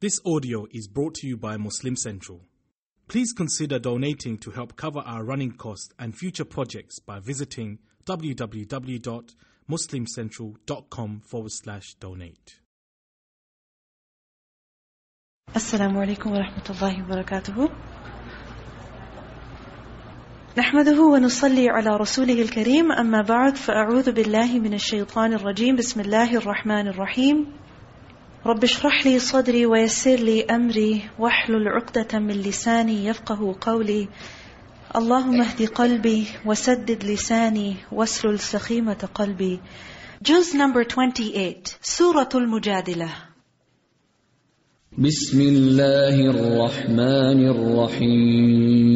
This audio is brought to you by Muslim Central. Please consider donating to help cover our running costs and future projects by visiting www.muslimcentral.com forward slash donate. السلام عليكم ورحمة الله وبركاته نحمده ونصلي على رسوله الكريم أما بعد فأعوذ بالله من الشيطان الرجيم بسم الله الرحمن الرحيم رب اشرح لي صدري ويسر لي أمري واحلل عقدة من لساني يفقه قولي. اللهم اهد قلبي وسدد لساني واسلل سخيمة قلبي. Juz number 28 سورة المجادلة. بسم الله الرحمن الرحيم.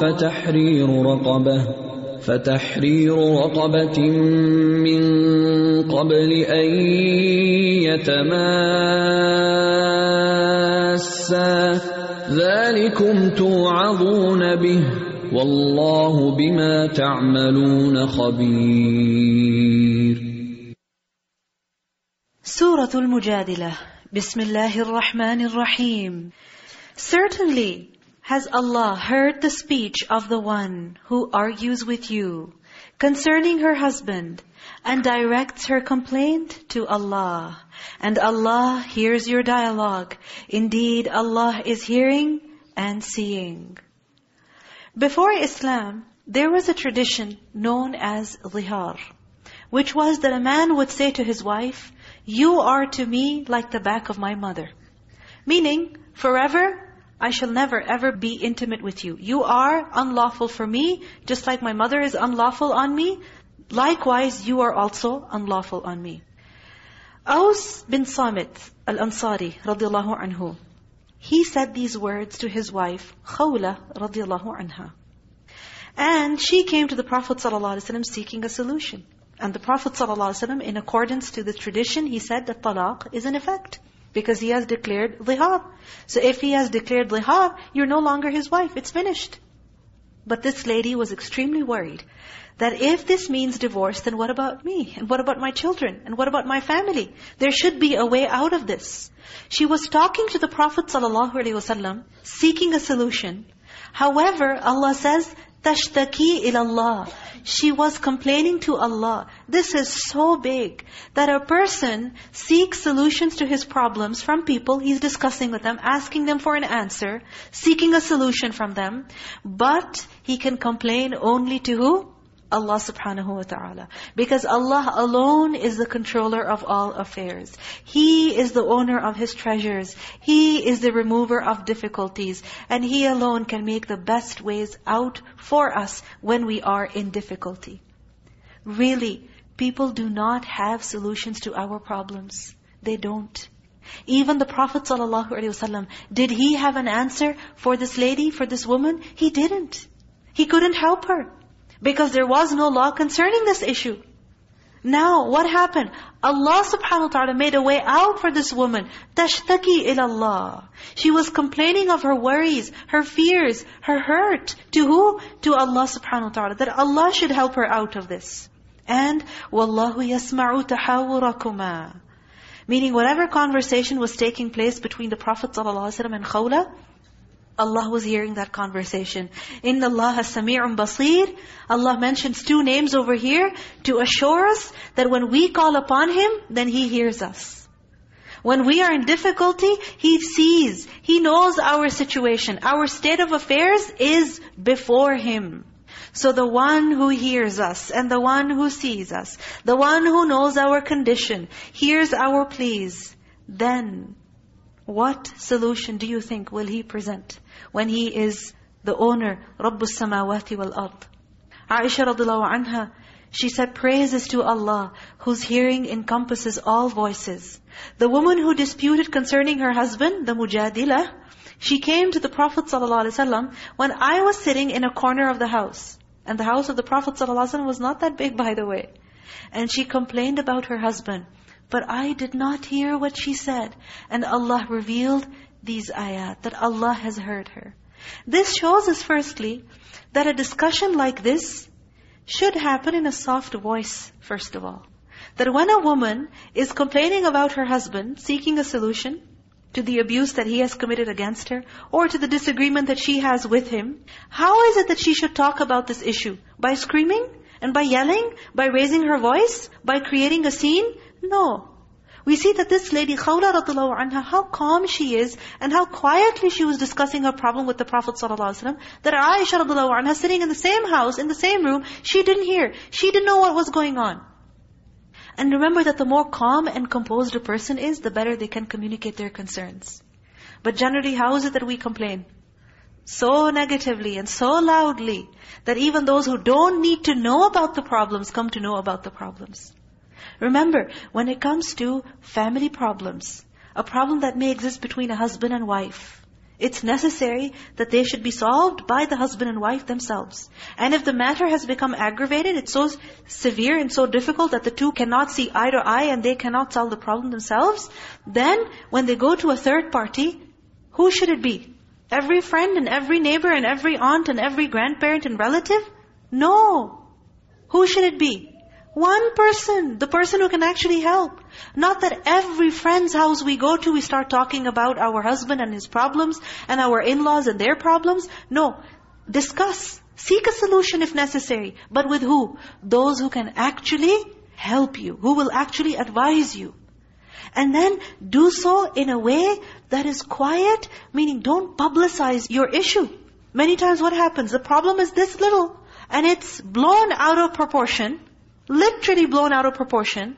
فتحرير رقبة فتحرير رقبة من قبل أن يتماسا. ذلكم توعظون به والله بما تعملون خبير. سورة المجادلة. بسم الله الرحمن الرحيم. Certainly has Allah heard the speech of the one who argues with you concerning her husband and directs her complaint to Allah. And Allah hears your dialogue. Indeed, Allah is hearing and seeing. Before Islam, there was a tradition known as dhihar, which was that a man would say to his wife, You are to me like the back of my mother. Meaning, forever, I shall never ever be intimate with you. You are unlawful for me, just like my mother is unlawful on me. Likewise, you are also unlawful on me. Aus bin Samit al-Ansari radiallahu anhu, he said these words to his wife, Khawla radiallahu anha. And she came to the Prophet ﷺ seeking a solution. And the Prophet ﷺ, in accordance to the tradition, he said that talaq is in effect. Because he has declared dhihar. So if he has declared dhihar, you're no longer his wife. It's finished. But this lady was extremely worried that if this means divorce, then what about me? And what about my children? And what about my family? There should be a way out of this. She was talking to the Prophet ﷺ, seeking a solution. However, Allah says, Tashtaki ilallah. She was complaining to Allah. This is so big that a person seeks solutions to his problems from people he's discussing with them, asking them for an answer, seeking a solution from them. But he can complain only to who? Allah subhanahu wa ta'ala. Because Allah alone is the controller of all affairs. He is the owner of His treasures. He is the remover of difficulties. And He alone can make the best ways out for us when we are in difficulty. Really, people do not have solutions to our problems. They don't. Even the Prophet ﷺ, did he have an answer for this lady, for this woman? He didn't. He couldn't help her. Because there was no law concerning this issue. Now, what happened? Allah subhanahu wa ta'ala made a way out for this woman. تَشْتَكِي إِلَى اللَّهِ She was complaining of her worries, her fears, her hurt. To who? To Allah subhanahu wa ta'ala. That Allah should help her out of this. And, وَاللَّهُ يَسْمَعُ تَحَاوُرَكُمَا Meaning whatever conversation was taking place between the Prophet ﷺ and Khawla, Allah was hearing that conversation. إِنَّ اللَّهَ سَمِيعٌ بَصِيرٌ Allah mentions two names over here to assure us that when we call upon Him, then He hears us. When we are in difficulty, He sees. He knows our situation. Our state of affairs is before Him. So the one who hears us and the one who sees us, the one who knows our condition, hears our pleas, then what solution do you think will He present When He is the owner, samawati wal ard? Aisha radiallahu anha, she said, praises to Allah, whose hearing encompasses all voices. The woman who disputed concerning her husband, the mujadilah, she came to the Prophet ﷺ when I was sitting in a corner of the house. And the house of the Prophet ﷺ was not that big, by the way. And she complained about her husband. But I did not hear what she said. And Allah revealed these ayat, that Allah has heard her. This shows us firstly, that a discussion like this should happen in a soft voice, first of all. That when a woman is complaining about her husband, seeking a solution to the abuse that he has committed against her, or to the disagreement that she has with him, how is it that she should talk about this issue? By screaming? And by yelling? By raising her voice? By creating a scene? No. We see that this lady, Khawla radiallahu anha, how calm she is and how quietly she was discussing her problem with the Prophet ﷺ, that Aisha radiallahu anha, sitting in the same house, in the same room, she didn't hear. She didn't know what was going on. And remember that the more calm and composed a person is, the better they can communicate their concerns. But generally, how is it that we complain? So negatively and so loudly, that even those who don't need to know about the problems, come to know about the problems. Remember, when it comes to family problems, a problem that may exist between a husband and wife, it's necessary that they should be solved by the husband and wife themselves. And if the matter has become aggravated, it's so severe and so difficult that the two cannot see eye to eye and they cannot solve the problem themselves, then when they go to a third party, who should it be? Every friend and every neighbor and every aunt and every grandparent and relative? No. Who should it be? One person, the person who can actually help. Not that every friend's house we go to, we start talking about our husband and his problems, and our in-laws and their problems. No. Discuss. Seek a solution if necessary. But with who? Those who can actually help you. Who will actually advise you. And then do so in a way that is quiet, meaning don't publicize your issue. Many times what happens? The problem is this little, and it's blown out of proportion. Literally blown out of proportion.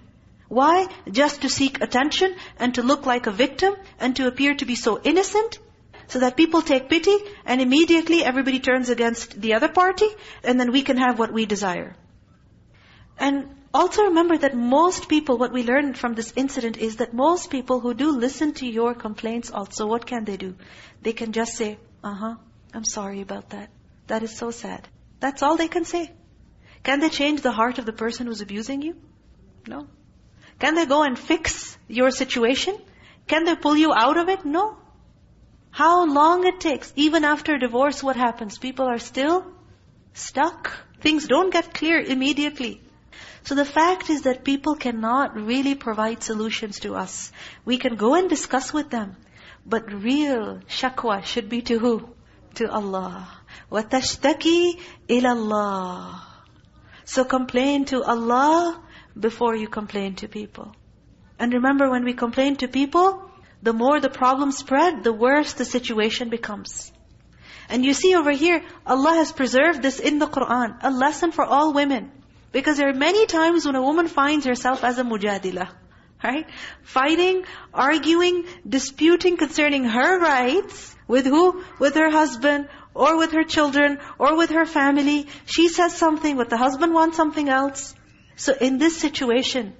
Why? Just to seek attention and to look like a victim and to appear to be so innocent so that people take pity and immediately everybody turns against the other party and then we can have what we desire. And also remember that most people, what we learned from this incident is that most people who do listen to your complaints also, what can they do? They can just say, uh-huh, I'm sorry about that. That is so sad. That's all they can say. Can they change the heart of the person who's abusing you? No. Can they go and fix your situation? Can they pull you out of it? No. How long it takes. Even after divorce, what happens? People are still stuck. Things don't get clear immediately. So the fact is that people cannot really provide solutions to us. We can go and discuss with them. But real shakwa should be to who? To Allah. وَتَشْتَكِي إِلَى اللَّهِ so complain to Allah before you complain to people. And remember when we complain to people, the more the problem spread, the worse the situation becomes. And you see over here, Allah has preserved this in the Qur'an, a lesson for all women. Because there are many times when a woman finds herself as a mujadila. Right? Fighting, arguing, disputing concerning her rights with who? With her husband or with her children, or with her family. She says something, but the husband wants something else. So in this situation,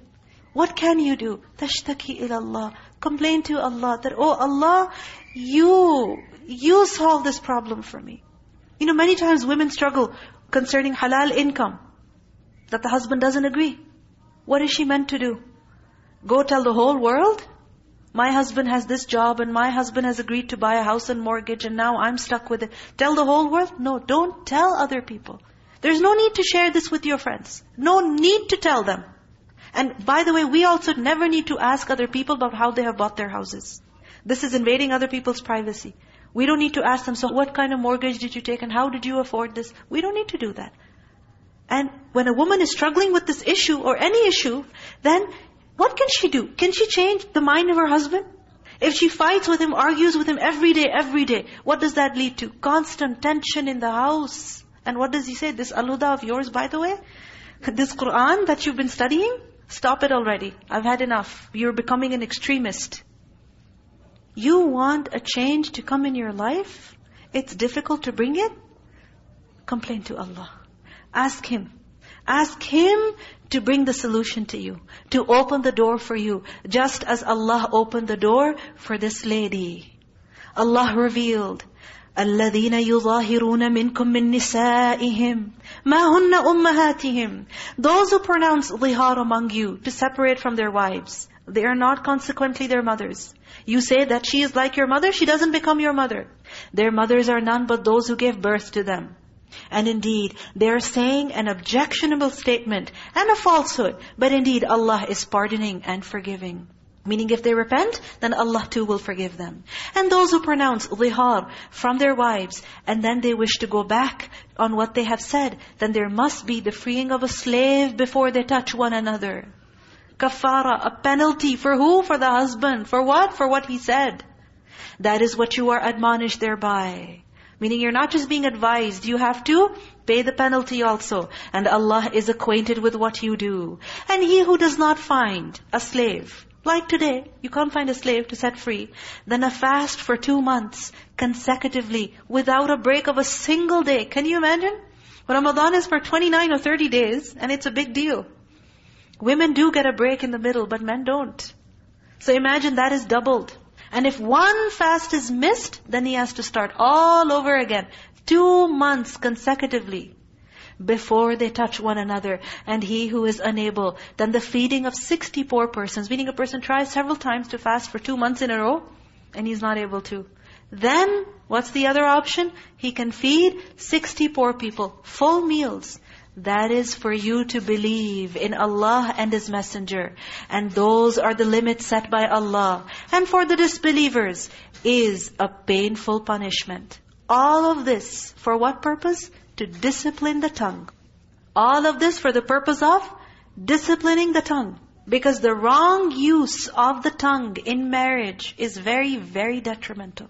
what can you do? Tashtaki ilallah. Complain to Allah that, oh Allah, you, you solve this problem for me. You know, many times women struggle concerning halal income. That the husband doesn't agree. What is she meant to do? Go tell the whole world? My husband has this job and my husband has agreed to buy a house and mortgage and now I'm stuck with it. Tell the whole world? No, don't tell other people. There's no need to share this with your friends. No need to tell them. And by the way, we also never need to ask other people about how they have bought their houses. This is invading other people's privacy. We don't need to ask them, so what kind of mortgage did you take and how did you afford this? We don't need to do that. And when a woman is struggling with this issue or any issue, then what can she do? Can she change the mind of her husband? If she fights with him, argues with him every day, every day, what does that lead to? Constant tension in the house. And what does he say? This Al-Huda of yours, by the way, this Qur'an that you've been studying, stop it already. I've had enough. You're becoming an extremist. You want a change to come in your life? It's difficult to bring it? Complain to Allah. Ask Him. Ask Him to bring the solution to you, to open the door for you, just as Allah opened the door for this lady. Allah revealed, الذين يظاهرون منكم من نسائهم ما هن أمهاتهم Those who pronounce ظهار among you to separate from their wives. They are not consequently their mothers. You say that she is like your mother, she doesn't become your mother. Their mothers are none but those who gave birth to them. And indeed, they are saying an objectionable statement and a falsehood. But indeed, Allah is pardoning and forgiving. Meaning if they repent, then Allah too will forgive them. And those who pronounce zihar from their wives, and then they wish to go back on what they have said, then there must be the freeing of a slave before they touch one another. Kafara, a penalty for who? For the husband. For what? For what he said. That is what you are admonished thereby. Meaning you're not just being advised, you have to pay the penalty also. And Allah is acquainted with what you do. And he who does not find a slave, like today, you can't find a slave to set free, then a fast for two months consecutively without a break of a single day. Can you imagine? Ramadan is for 29 or 30 days and it's a big deal. Women do get a break in the middle, but men don't. So imagine that is doubled. And if one fast is missed, then he has to start all over again. Two months consecutively before they touch one another. And he who is unable, then the feeding of 64 persons, meaning a person tries several times to fast for two months in a row, and he's not able to. Then, what's the other option? He can feed 64 people, full meals. That is for you to believe in Allah and His Messenger. And those are the limits set by Allah. And for the disbelievers is a painful punishment. All of this, for what purpose? To discipline the tongue. All of this for the purpose of disciplining the tongue. Because the wrong use of the tongue in marriage is very, very detrimental.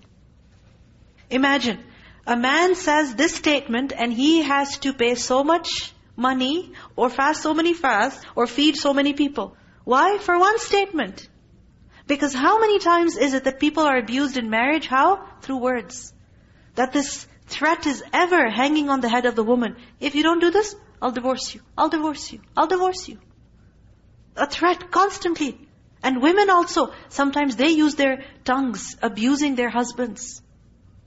Imagine, a man says this statement and he has to pay so much money or fast so many fasts or feed so many people. Why? For one statement. Because how many times is it that people are abused in marriage? How? Through words. That this threat is ever hanging on the head of the woman. If you don't do this, I'll divorce you. I'll divorce you. I'll divorce you. A threat constantly. And women also, sometimes they use their tongues, abusing their husbands.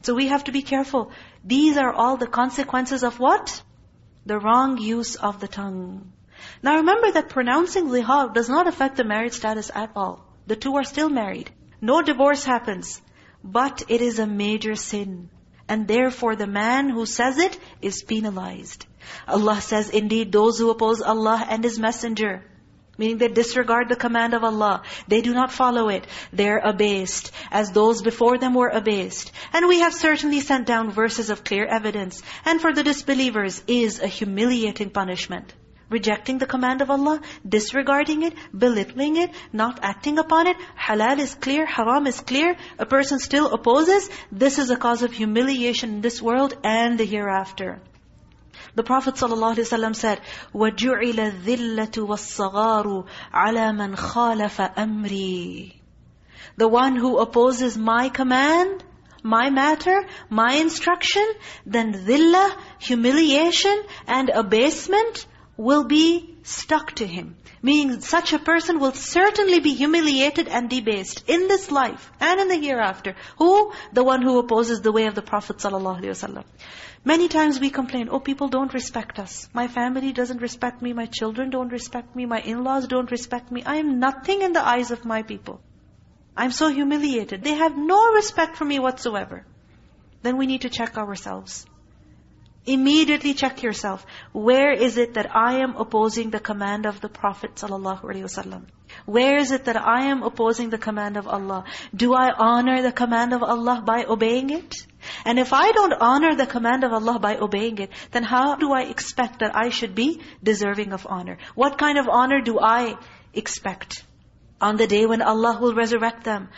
So we have to be careful. These are all the consequences of what? The wrong use of the tongue. Now remember that pronouncing zihar does not affect the marriage status at all. The two are still married. No divorce happens. But it is a major sin. And therefore the man who says it is penalized. Allah says, indeed those who oppose Allah and His Messenger, meaning they disregard the command of Allah, they do not follow it, they're abased, as those before them were abased. And we have certainly sent down verses of clear evidence. And for the disbelievers is a humiliating punishment. Rejecting the command of Allah, disregarding it, belittling it, not acting upon it. Halal is clear, haram is clear. A person still opposes. This is a cause of humiliation in this world and the hereafter. The Prophet ﷺ said, وَجُعِلَ الذِّلَّةُ وَالصَّغَارُ عَلَى مَنْ خَالَفَ أَمْرِي The one who opposes my command, my matter, my instruction, then dhillah, humiliation and abasement will be stuck to him. Meaning such a person will certainly be humiliated and debased in this life and in the hereafter. Who? The one who opposes the way of the Prophet ﷺ. Many times we complain, oh people don't respect us. My family doesn't respect me, my children don't respect me, my in-laws don't respect me. I am nothing in the eyes of my people. I'm so humiliated. They have no respect for me whatsoever. Then we need to check ourselves. Immediately check yourself. Where is it that I am opposing the command of the Prophet ﷺ? Where is it that I am opposing the command of Allah? Do I honor the command of Allah by obeying it? And if I don't honor the command of Allah by obeying it, then how do I expect that I should be deserving of honor? What kind of honor do I expect? On the day when Allah will resurrect them,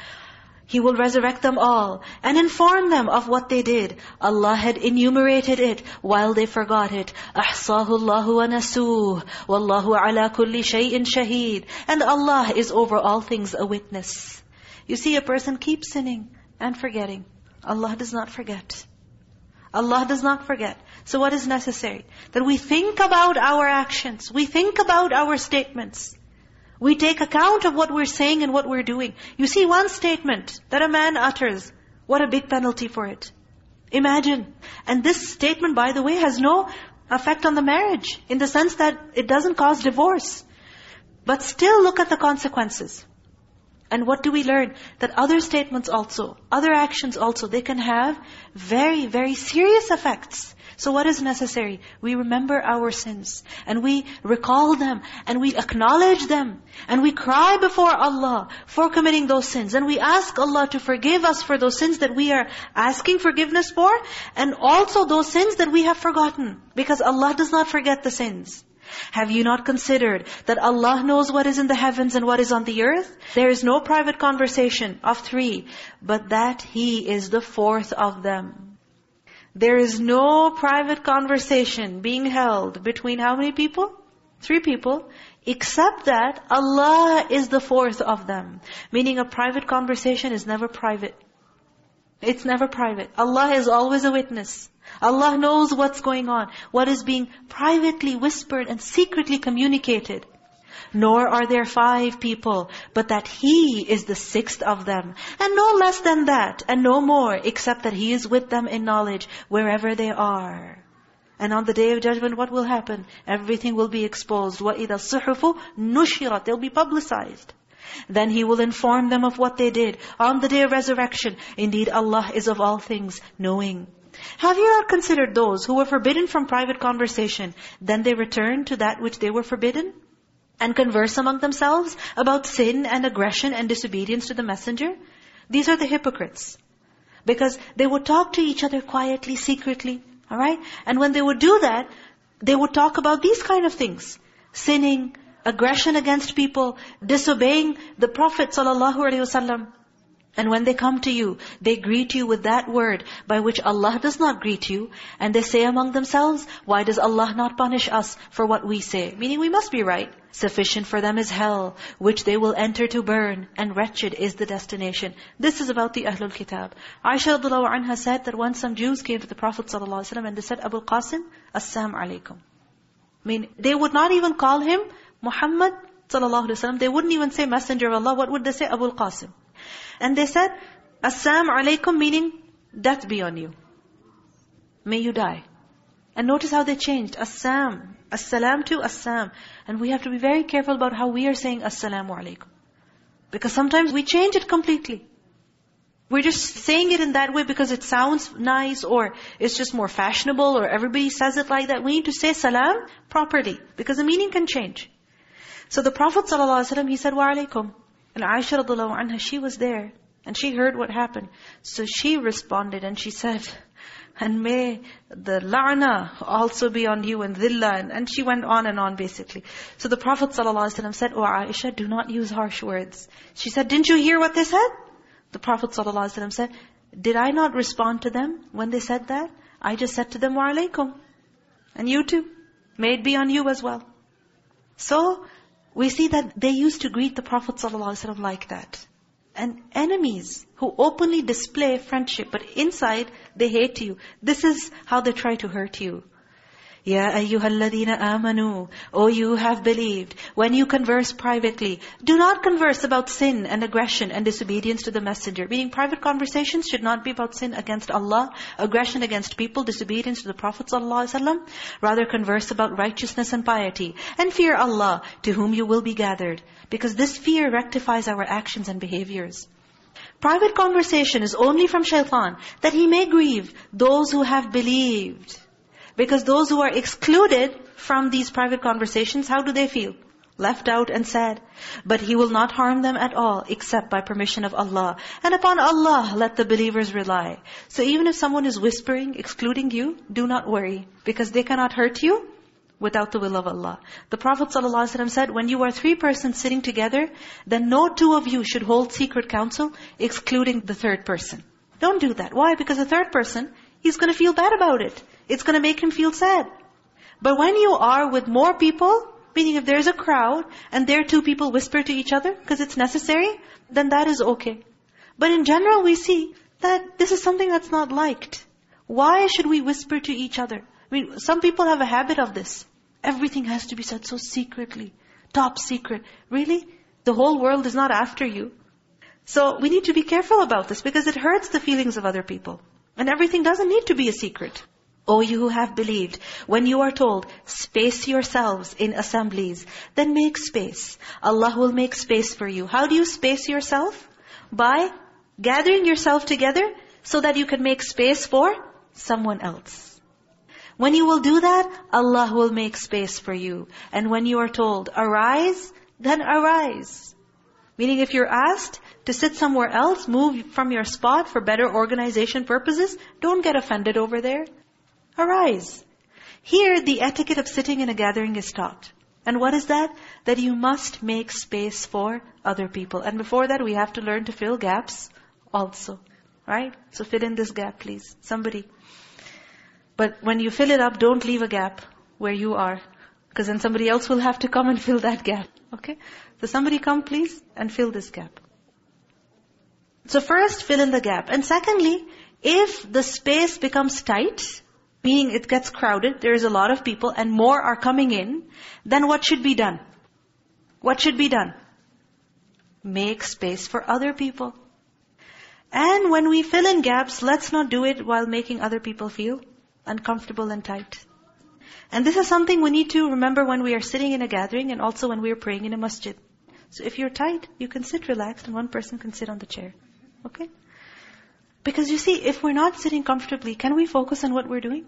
He will resurrect them all and inform them of what they did. Allah had enumerated it while they forgot it. أَحْصَاهُ اللَّهُ وَنَسُوهُ وَاللَّهُ عَلَى كُلِّ شَيْءٍ شَهِيدٍ And Allah is over all things a witness. You see, a person keeps sinning and forgetting. Allah does not forget. Allah does not forget. So what is necessary? That we think about our actions. We think about our statements. We take account of what we're saying and what we're doing. You see one statement that a man utters, what a big penalty for it. Imagine. And this statement, by the way, has no effect on the marriage, in the sense that it doesn't cause divorce. But still look at the consequences. And what do we learn? That other statements also, other actions also, they can have very, very serious effects. So what is necessary? We remember our sins and we recall them and we acknowledge them and we cry before Allah for committing those sins and we ask Allah to forgive us for those sins that we are asking forgiveness for and also those sins that we have forgotten because Allah does not forget the sins. Have you not considered that Allah knows what is in the heavens and what is on the earth? There is no private conversation of three, but that He is the fourth of them. There is no private conversation being held between how many people? Three people. Except that Allah is the fourth of them. Meaning a private conversation is never private. It's never private. Allah is always a witness. Allah knows what's going on. What is being privately whispered and secretly communicated. Nor are there five people, but that He is the sixth of them. And no less than that, and no more, except that He is with them in knowledge, wherever they are. And on the Day of Judgment, what will happen? Everything will be exposed. وَإِذَا الصُّحُفُ نُشِرَتْ They'll be publicized. Then He will inform them of what they did. On the Day of Resurrection, indeed Allah is of all things knowing. Have you not considered those who were forbidden from private conversation, then they returned to that which they were forbidden? and converse among themselves about sin and aggression and disobedience to the messenger. These are the hypocrites. Because they would talk to each other quietly, secretly. All right? And when they would do that, they would talk about these kind of things. Sinning, aggression against people, disobeying the Prophet ﷺ. And when they come to you, they greet you with that word by which Allah does not greet you. And they say among themselves, why does Allah not punish us for what we say? Meaning we must be right. Sufficient for them is hell, which they will enter to burn, and wretched is the destination. This is about the Ahlul Kitab. Aisha radiallahu anha said that once some Jews came to the Prophet ﷺ and they said, Abu Qasim, Assam alaikum. I mean, they would not even call him Muhammad ﷺ. They wouldn't even say Messenger of Allah. What would they say? Abu al-Qasim. And they said, Assam alaikum meaning, death be on you. May you die. And notice how they changed. Assam. Assalam to Assam. And we have to be very careful about how we are saying Assalamu alaikum. Because sometimes we change it completely. We're just saying it in that way because it sounds nice or it's just more fashionable or everybody says it like that. We need to say salam properly because the meaning can change. So the Prophet ﷺ, he said, Wa alaikum. And Aisha radiallahu anha, she was there. And she heard what happened. So she responded and she said, and may the la'na also be on you and dhillah. And, and she went on and on basically. So the Prophet ﷺ said, Oh Aisha, do not use harsh words. She said, didn't you hear what they said? The Prophet ﷺ said, did I not respond to them when they said that? I just said to them, wa alaykum. And you too. May it be on you as well. So, we see that they used to greet the Prophet ﷺ like that. And enemies who openly display friendship, but inside they hate you. This is how they try to hurt you. Ya ayyuhalladhina amanu. O you have believed. When you converse privately, do not converse about sin and aggression and disobedience to the messenger. Meaning private conversations should not be about sin against Allah, aggression against people, disobedience to the Prophet ﷺ. Rather converse about righteousness and piety. And fear Allah, to whom you will be gathered. Because this fear rectifies our actions and behaviors. Private conversation is only from shaitan, that he may grieve those who have believed. Because those who are excluded from these private conversations, how do they feel? left out and sad. But He will not harm them at all, except by permission of Allah. And upon Allah, let the believers rely. So even if someone is whispering, excluding you, do not worry. Because they cannot hurt you without the will of Allah. The Prophet ﷺ said, when you are three persons sitting together, then no two of you should hold secret counsel, excluding the third person. Don't do that. Why? Because the third person, he's going to feel bad about it. It's going to make him feel sad. But when you are with more people, meaning if there's a crowd, and there two people whisper to each other, because it's necessary, then that is okay. But in general, we see that this is something that's not liked. Why should we whisper to each other? I mean, some people have a habit of this. Everything has to be said so secretly. Top secret. Really? The whole world is not after you. So we need to be careful about this because it hurts the feelings of other people. And everything doesn't need to be a secret. O you who have believed, when you are told, space yourselves in assemblies, then make space. Allah will make space for you. How do you space yourself? By gathering yourself together so that you can make space for someone else. When you will do that, Allah will make space for you. And when you are told, arise, then arise. Meaning if you're asked to sit somewhere else, move from your spot for better organization purposes, don't get offended over there. Arise. Here, the etiquette of sitting in a gathering is taught. And what is that? That you must make space for other people. And before that, we have to learn to fill gaps also. Right? So fill in this gap, please. Somebody. But when you fill it up, don't leave a gap where you are. Because then somebody else will have to come and fill that gap. Okay? So somebody come please and fill this gap. So first, fill in the gap. And secondly, if the space becomes tight, meaning it gets crowded, there is a lot of people and more are coming in, then what should be done? What should be done? Make space for other people. And when we fill in gaps, let's not do it while making other people feel uncomfortable and tight. And this is something we need to remember when we are sitting in a gathering and also when we are praying in a masjid. So if you're tight, you can sit relaxed and one person can sit on the chair. Okay? Because you see, if we're not sitting comfortably, can we focus on what we're doing?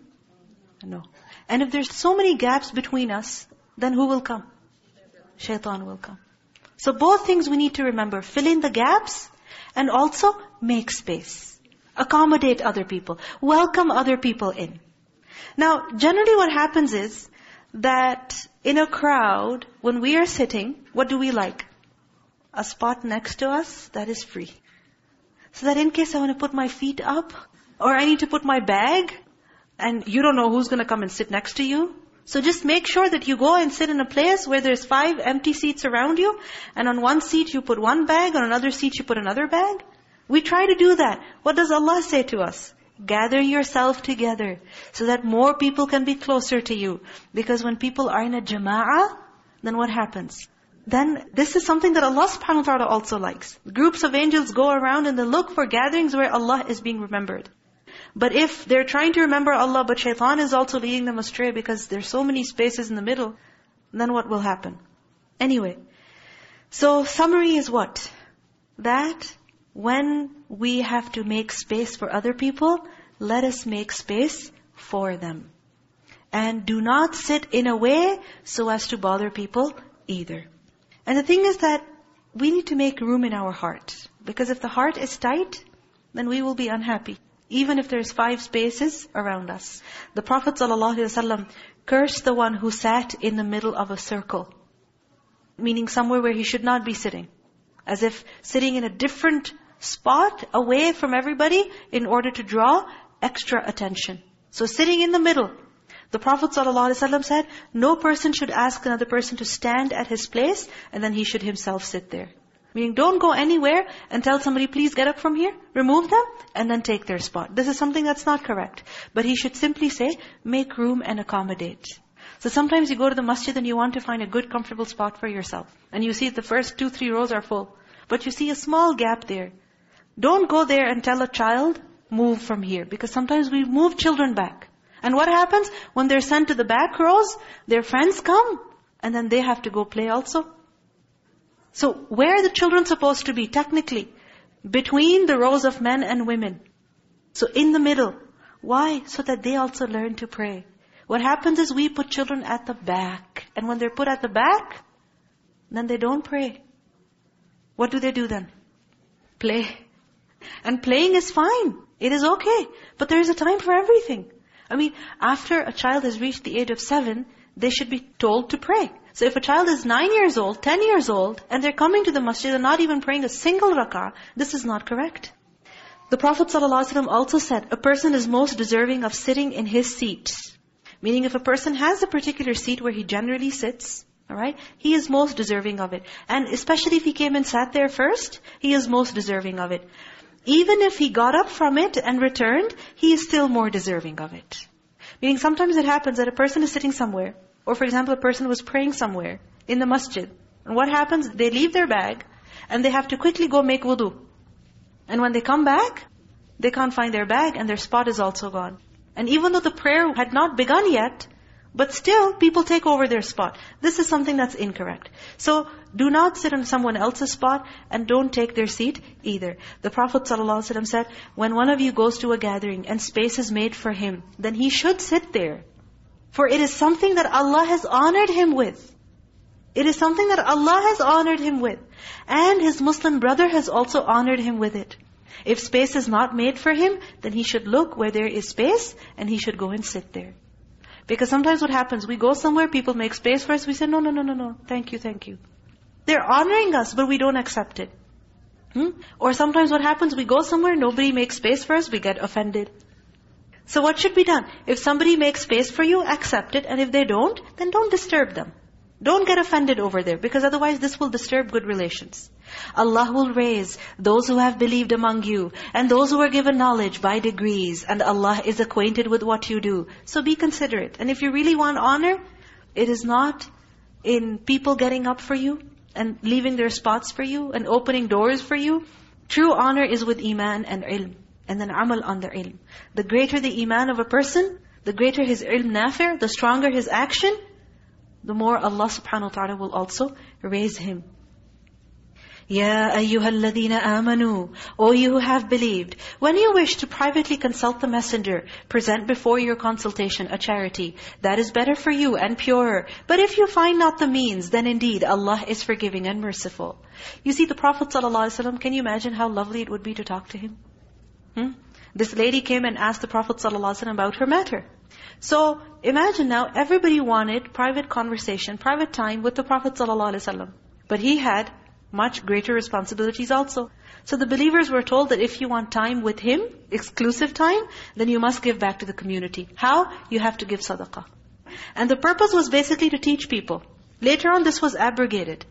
No. And if there's so many gaps between us, then who will come? Shaitan will come. So both things we need to remember. Fill in the gaps and also make space. Accommodate other people. Welcome other people in. Now, generally what happens is that in a crowd, when we are sitting, what do we like? A spot next to us that is free. So that in case I want to put my feet up, or I need to put my bag, and you don't know who's going to come and sit next to you. So just make sure that you go and sit in a place where there's five empty seats around you, and on one seat you put one bag, on another seat you put another bag. We try to do that. What does Allah say to us? Gather yourself together so that more people can be closer to you. Because when people are in a jama'ah, then what happens? Then this is something that Allah subhanahu wa ta'ala also likes. Groups of angels go around and they look for gatherings where Allah is being remembered. But if they're trying to remember Allah, but shaitan is also leading them astray because there's so many spaces in the middle, then what will happen? Anyway, so summary is what? That when we have to make space for other people, let us make space for them. And do not sit in a way so as to bother people either. And the thing is that we need to make room in our heart. Because if the heart is tight, then we will be unhappy. Even if there's five spaces around us. The Prophet ﷺ cursed the one who sat in the middle of a circle. Meaning somewhere where he should not be sitting. As if sitting in a different spot away from everybody in order to draw extra attention. So sitting in the middle. The Prophet ﷺ said, no person should ask another person to stand at his place and then he should himself sit there. Meaning don't go anywhere and tell somebody, please get up from here, remove them, and then take their spot. This is something that's not correct. But he should simply say, make room and accommodate. So sometimes you go to the masjid and you want to find a good, comfortable spot for yourself. And you see the first two, three rows are full. But you see a small gap there. Don't go there and tell a child, move from here. Because sometimes we move children back. And what happens? When they're sent to the back rows, their friends come. And then they have to go play also. So where are the children supposed to be technically? Between the rows of men and women. So in the middle. Why? So that they also learn to pray. What happens is we put children at the back. And when they're put at the back, then they don't pray. What do they do then? Play. And playing is fine. It is okay. But there is a time for everything. I mean, after a child has reached the age of seven, they should be told to pray. So if a child is nine years old, ten years old, and they're coming to the masjid and not even praying a single rak'ah, this is not correct. The Prophet ﷺ also said, a person is most deserving of sitting in his seat. Meaning if a person has a particular seat where he generally sits, all right, he is most deserving of it. And especially if he came and sat there first, he is most deserving of it. Even if he got up from it and returned, he is still more deserving of it. Meaning sometimes it happens that a person is sitting somewhere, or for example, a person was praying somewhere in the masjid. And what happens? They leave their bag, and they have to quickly go make wudu. And when they come back, they can't find their bag and their spot is also gone. And even though the prayer had not begun yet, but still people take over their spot. This is something that's incorrect. So do not sit on someone else's spot and don't take their seat either. The Prophet ﷺ said, when one of you goes to a gathering and space is made for him, then he should sit there. For it is something that Allah has honored him with. It is something that Allah has honored him with. And his Muslim brother has also honored him with it. If space is not made for him, then he should look where there is space and he should go and sit there. Because sometimes what happens, we go somewhere, people make space for us, we say, no, no, no, no, no, thank you, thank you. They're honoring us, but we don't accept it. Hmm? Or sometimes what happens, we go somewhere, nobody makes space for us, we get offended. So what should be done? If somebody makes space for you, accept it. And if they don't, then don't disturb them. Don't get offended over there because otherwise this will disturb good relations. Allah will raise those who have believed among you and those who are given knowledge by degrees and Allah is acquainted with what you do. So be considerate. And if you really want honor, it is not in people getting up for you and leaving their spots for you and opening doors for you. True honor is with iman and ilm. And then amal on the ilm. The greater the iman of a person, the greater his ilm nafi, the stronger his action, the more Allah subhanahu wa ta'ala will also raise him. Ya ayyuhalladhina amanu, O you who have believed, when you wish to privately consult the messenger, present before your consultation a charity. That is better for you and purer. But if you find not the means, then indeed Allah is forgiving and merciful. You see the Prophet ﷺ, can you imagine how lovely it would be to talk to him? Hmm? This lady came and asked the Prophet ﷺ about her matter. So imagine now, everybody wanted private conversation, private time with the Prophet ﷺ. But he had much greater responsibilities also. So the believers were told that if you want time with him, exclusive time, then you must give back to the community. How? You have to give sadaqah. And the purpose was basically to teach people. Later on this was abrogated.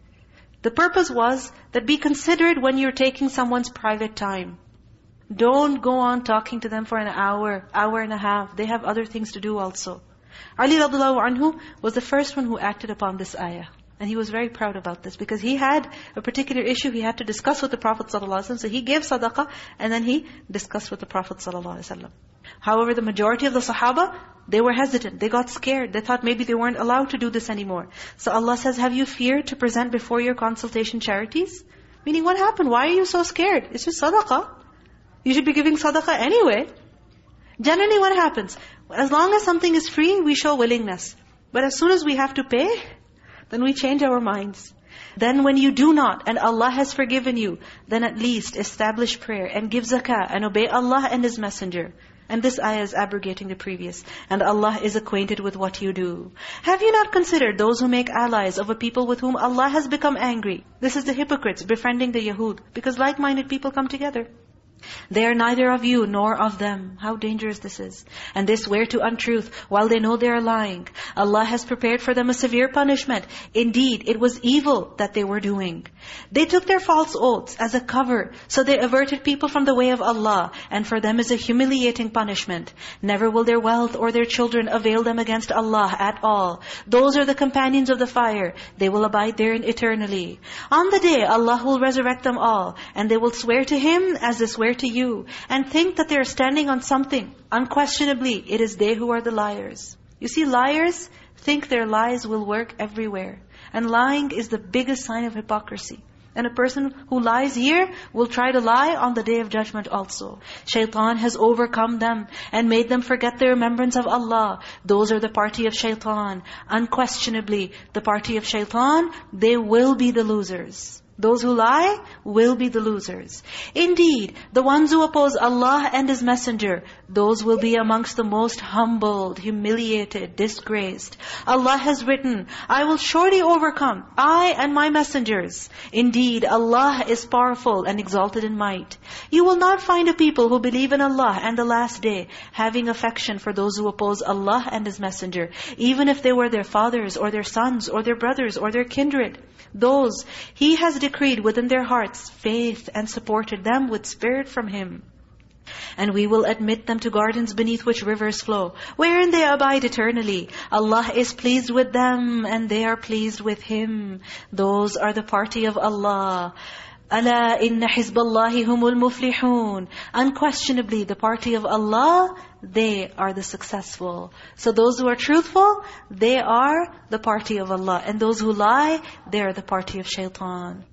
The purpose was that be considerate when you're taking someone's private time. Don't go on talking to them for an hour, hour and a half. They have other things to do also. Ali radiallahu anhu was the first one who acted upon this ayah. And he was very proud about this because he had a particular issue he had to discuss with the Prophet ﷺ. So he gave sadaqah and then he discussed with the Prophet ﷺ. However, the majority of the Sahaba, they were hesitant. They got scared. They thought maybe they weren't allowed to do this anymore. So Allah says, have you feared to present before your consultation charities? Meaning, what happened? Why are you so scared? It's just sadaqah. You should be giving sadaqah anyway. Generally what happens? As long as something is free, we show willingness. But as soon as we have to pay, then we change our minds. Then when you do not, and Allah has forgiven you, then at least establish prayer and give zakah and obey Allah and His Messenger. And this ayah is abrogating the previous. And Allah is acquainted with what you do. Have you not considered those who make allies of a people with whom Allah has become angry? This is the hypocrites befriending the Yahud. Because like-minded people come together. They are neither of you nor of them. How dangerous this is. And they swear to untruth while they know they are lying. Allah has prepared for them a severe punishment. Indeed, it was evil that they were doing. They took their false oaths as a cover, so they averted people from the way of Allah, and for them is a humiliating punishment. Never will their wealth or their children avail them against Allah at all. Those are the companions of the fire. They will abide therein eternally. On the day, Allah will resurrect them all, and they will swear to Him as they swear to you and think that they're standing on something. Unquestionably, it is they who are the liars. You see, liars think their lies will work everywhere. And lying is the biggest sign of hypocrisy. And a person who lies here will try to lie on the day of judgment also. Shaitan has overcome them and made them forget the remembrance of Allah. Those are the party of shaitan. Unquestionably, the party of shaitan, they will be the losers. Those who lie will be the losers. Indeed, the ones who oppose Allah and His Messenger, those will be amongst the most humbled, humiliated, disgraced. Allah has written, I will surely overcome, I and my messengers. Indeed, Allah is powerful and exalted in might. You will not find a people who believe in Allah and the last day, having affection for those who oppose Allah and His Messenger, even if they were their fathers or their sons or their brothers or their kindred. Those He has decreed within their hearts faith and supported them with spirit from Him. And we will admit them to gardens beneath which rivers flow, wherein they abide eternally. Allah is pleased with them, and they are pleased with Him. Those are the party of Allah. أَلَا إِنَّ حِزْبَ اللَّهِ هُمُ الْمُفْلِحُونَ Unquestionably, the party of Allah, they are the successful. So those who are truthful, they are the party of Allah. And those who lie, they are the party of shaitan.